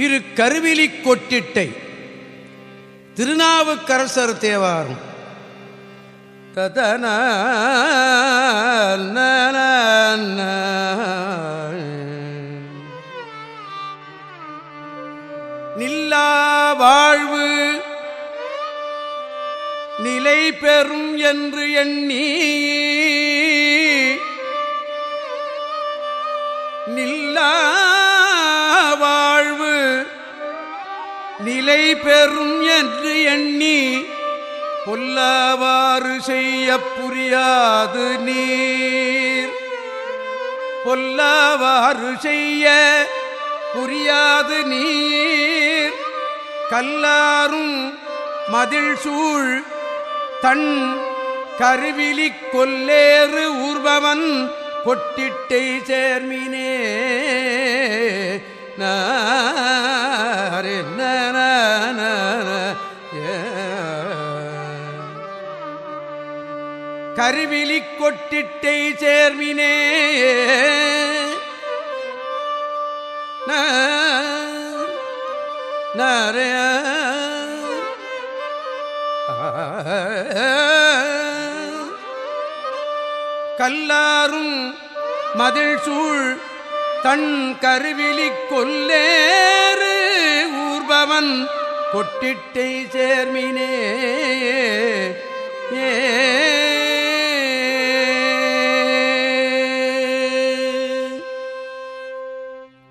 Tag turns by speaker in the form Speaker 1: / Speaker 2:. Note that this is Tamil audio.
Speaker 1: திரு கருவிலி கொட்டிட்டை. திருநாவுக்கரசர் தேவாரம். ததன நில்லா வாழ்வு நிலை பெறும் என்று எண்ணி. நில்லா நிலை பெறும் என்று எண்ணி பொல்லாவாறு செய்ய புரியாது நீர். பொல்லாவாறு செய்ய புரியாது நீர். கல்லாரும் மதில் சூழ் தன் கருவிலி கொல்லேறு ஊர்பவன் கொட்டிட்டை சேர்மினே. கருவிலி கொட்டிட்டை சேர்மினே. நரே கல்லாரும் மதில் சூழ் தன் கருவிலி கொல்லேறு. கொட்டிட்டை சேர்மினே.